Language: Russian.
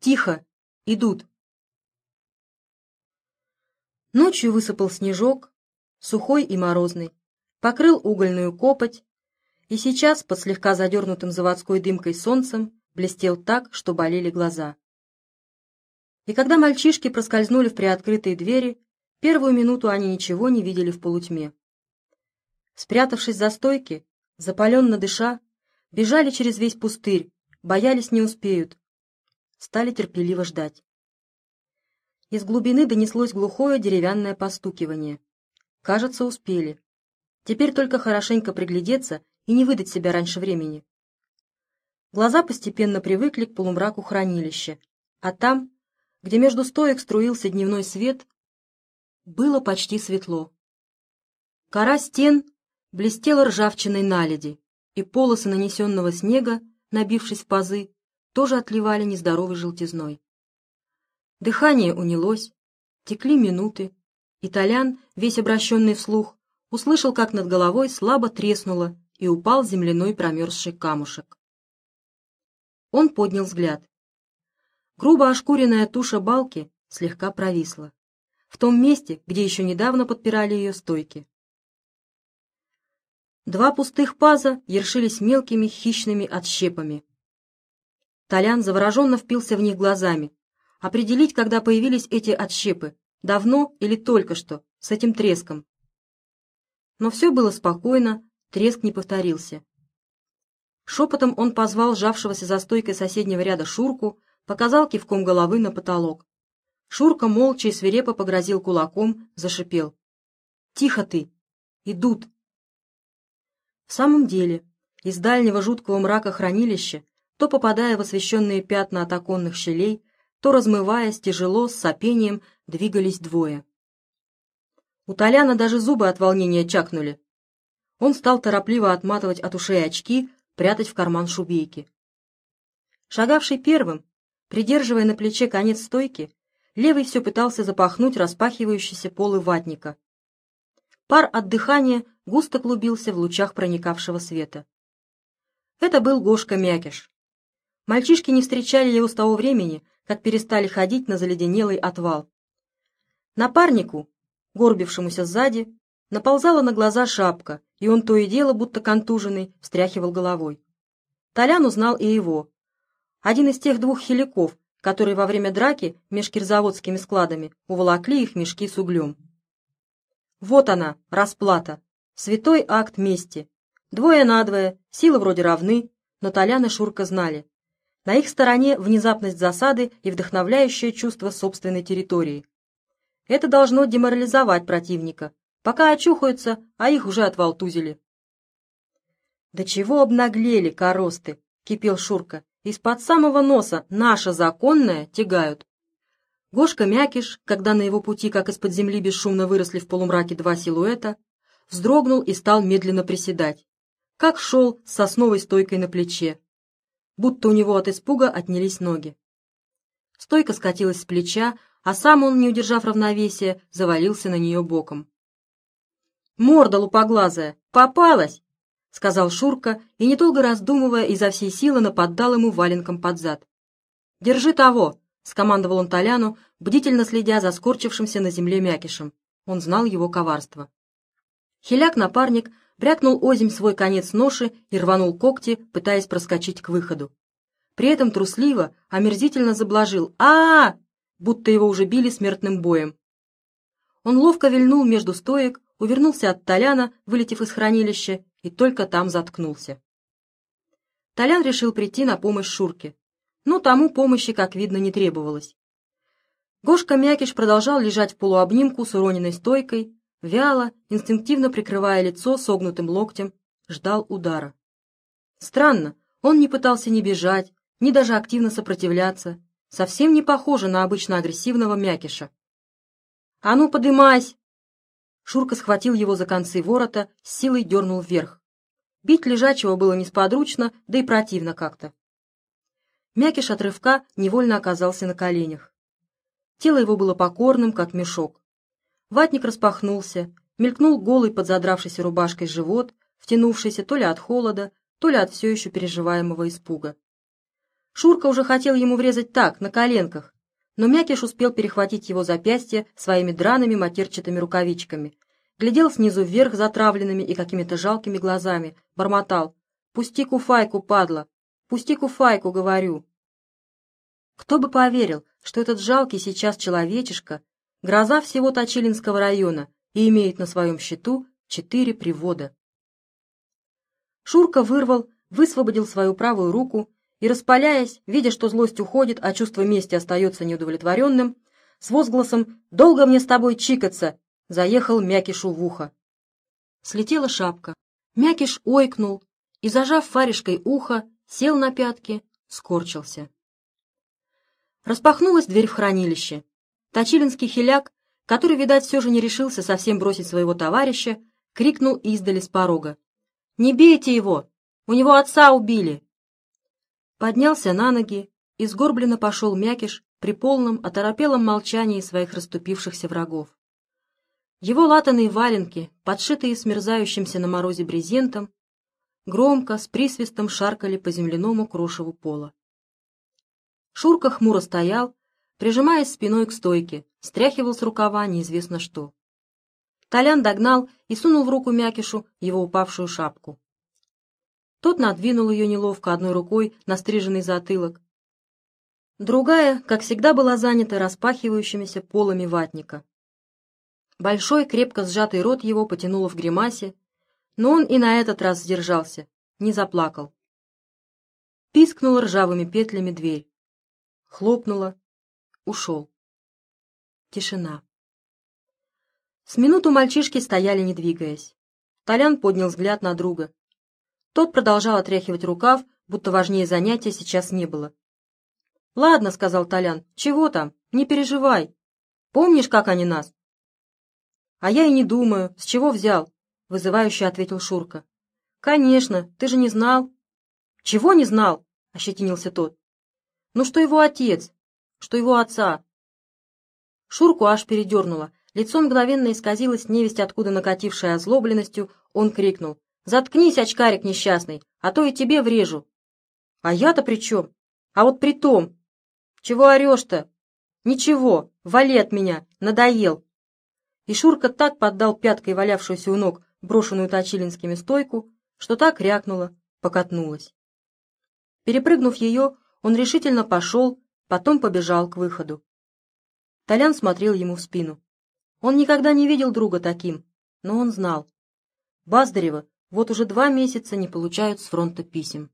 Тихо! Идут!» Ночью высыпал снежок, сухой и морозный, покрыл угольную копоть, и сейчас под слегка задернутым заводской дымкой солнцем блестел так, что болели глаза. И когда мальчишки проскользнули в приоткрытые двери, первую минуту они ничего не видели в полутьме. Спрятавшись за стойки, запаленно дыша, бежали через весь пустырь, боялись не успеют, стали терпеливо ждать. Из глубины донеслось глухое деревянное постукивание. Кажется, успели. Теперь только хорошенько приглядеться и не выдать себя раньше времени. Глаза постепенно привыкли к полумраку хранилища, а там, где между стоек струился дневной свет, было почти светло. Кора стен блестела ржавчиной наледи, и полосы нанесенного снега, набившись в пазы, тоже отливали нездоровой желтизной. Дыхание унялось, текли минуты, и Толян, весь обращенный вслух, услышал, как над головой слабо треснуло и упал земляной промерзший камушек. Он поднял взгляд. Грубо ошкуренная туша балки слегка провисла. В том месте, где еще недавно подпирали ее стойки. Два пустых паза ершились мелкими хищными отщепами. Толян завороженно впился в них глазами. Определить, когда появились эти отщепы, давно или только что, с этим треском. Но все было спокойно, Треск не повторился. Шепотом он позвал жавшегося за стойкой соседнего ряда Шурку, показал кивком головы на потолок. Шурка молча и свирепо погрозил кулаком, зашипел. «Тихо ты! Идут!» В самом деле, из дальнего жуткого мрака хранилища, то попадая в освещенные пятна от оконных щелей, то размываясь тяжело, с сопением, двигались двое. У Толяна даже зубы от волнения чакнули. Он стал торопливо отматывать от ушей очки, прятать в карман шубейки. Шагавший первым, придерживая на плече конец стойки, левый все пытался запахнуть распахивающиеся полы ватника. Пар от дыхания густо клубился в лучах проникавшего света. Это был Гошка Мякиш. Мальчишки не встречали его с того времени, как перестали ходить на заледенелый отвал. Напарнику, горбившемуся сзади, наползала на глаза шапка, и он то и дело, будто контуженный, встряхивал головой. Толян узнал и его. Один из тех двух хиликов, которые во время драки меж кирзаводскими складами уволокли их мешки с углем. Вот она, расплата. Святой акт мести. Двое на двое, силы вроде равны, но Толян и Шурка знали. На их стороне внезапность засады и вдохновляющее чувство собственной территории. Это должно деморализовать противника, Пока очухаются, а их уже отвалтузили. «Да чего обнаглели коросты!» — кипел Шурка. «Из-под самого носа наше законное тягают». Гошка Мякиш, когда на его пути, как из-под земли, бесшумно выросли в полумраке два силуэта, вздрогнул и стал медленно приседать, как шел с сосновой стойкой на плече, будто у него от испуга отнялись ноги. Стойка скатилась с плеча, а сам он, не удержав равновесия, завалился на нее боком. Морда лупоглазая! Попалась!» — сказал Шурка и, недолго раздумывая, изо всей силы наподдал ему валенком под зад. «Держи того!» — скомандовал он Толяну, бдительно следя за скорчившимся на земле мякишем. Он знал его коварство. Хиляк-напарник брякнул озимь свой конец ноши и рванул когти, пытаясь проскочить к выходу. При этом трусливо, омерзительно заблажил а, -а, -а будто его уже били смертным боем. Он ловко вильнул между стоек, увернулся от Толяна, вылетев из хранилища, и только там заткнулся. Толян решил прийти на помощь Шурке, но тому помощи, как видно, не требовалось. Гошка Мякиш продолжал лежать в полуобнимку с уроненной стойкой, вяло, инстинктивно прикрывая лицо согнутым локтем, ждал удара. Странно, он не пытался ни бежать, ни даже активно сопротивляться, совсем не похоже на обычно агрессивного Мякиша. «А ну, подымайся!» Шурка схватил его за концы ворота, с силой дернул вверх. Бить лежачего было несподручно, да и противно как-то. Мякиш от рывка невольно оказался на коленях. Тело его было покорным, как мешок. Ватник распахнулся, мелькнул голый под задравшейся рубашкой живот, втянувшийся то ли от холода, то ли от все еще переживаемого испуга. Шурка уже хотел ему врезать так, на коленках, но Мякиш успел перехватить его запястье своими драными матерчатыми рукавичками. Глядел снизу вверх затравленными и какими-то жалкими глазами, бормотал. «Пусти куфайку, падла! Пусти куфайку, говорю!» Кто бы поверил, что этот жалкий сейчас человечишка — гроза всего Точилинского района и имеет на своем счету четыре привода. Шурка вырвал, высвободил свою правую руку и, распаляясь, видя, что злость уходит, а чувство мести остается неудовлетворенным, с возгласом «Долго мне с тобой чикаться!» заехал Мякишу в ухо. Слетела шапка. Мякиш ойкнул и, зажав фаришкой ухо, сел на пятки, скорчился. Распахнулась дверь в хранилище. Точилинский хиляк, который, видать, все же не решился совсем бросить своего товарища, крикнул издали с порога. «Не бейте его! У него отца убили!» Поднялся на ноги и сгорбленно пошел Мякиш при полном, оторопелом молчании своих расступившихся врагов. Его латаные валенки, подшитые смерзающимся на морозе брезентом, громко, с присвистом шаркали по земляному крошеву пола. Шурка хмуро стоял, прижимаясь спиной к стойке, стряхивал с рукава неизвестно что. Толян догнал и сунул в руку Мякишу его упавшую шапку. Тот надвинул ее неловко одной рукой на стриженный затылок. Другая, как всегда, была занята распахивающимися полами ватника. Большой, крепко сжатый рот его потянуло в гримасе, но он и на этот раз сдержался, не заплакал. Пискнула ржавыми петлями дверь. Хлопнула. Ушел. Тишина. С минуту мальчишки стояли, не двигаясь. Толян поднял взгляд на друга. Тот продолжал отряхивать рукав, будто важнее занятия сейчас не было. «Ладно», — сказал Толян, — «чего там? Не переживай. Помнишь, как они нас?» «А я и не думаю. С чего взял?» — вызывающе ответил Шурка. «Конечно, ты же не знал». «Чего не знал?» — ощетинился тот. «Ну, что его отец, что его отца». Шурку аж передернуло. Лицо мгновенно исказилось невесть откуда накатившей озлобленностью. Он крикнул. Заткнись, очкарик несчастный, а то и тебе врежу. А я-то при чем? А вот при том. Чего орешь-то? Ничего, вали от меня, надоел. И Шурка так поддал пяткой валявшуюся у ног брошенную точилинскими стойку, что так рякнула, покатнулась. Перепрыгнув ее, он решительно пошел, потом побежал к выходу. Толян смотрел ему в спину. Он никогда не видел друга таким, но он знал. Баздарева вот уже два месяца не получают с фронта писем.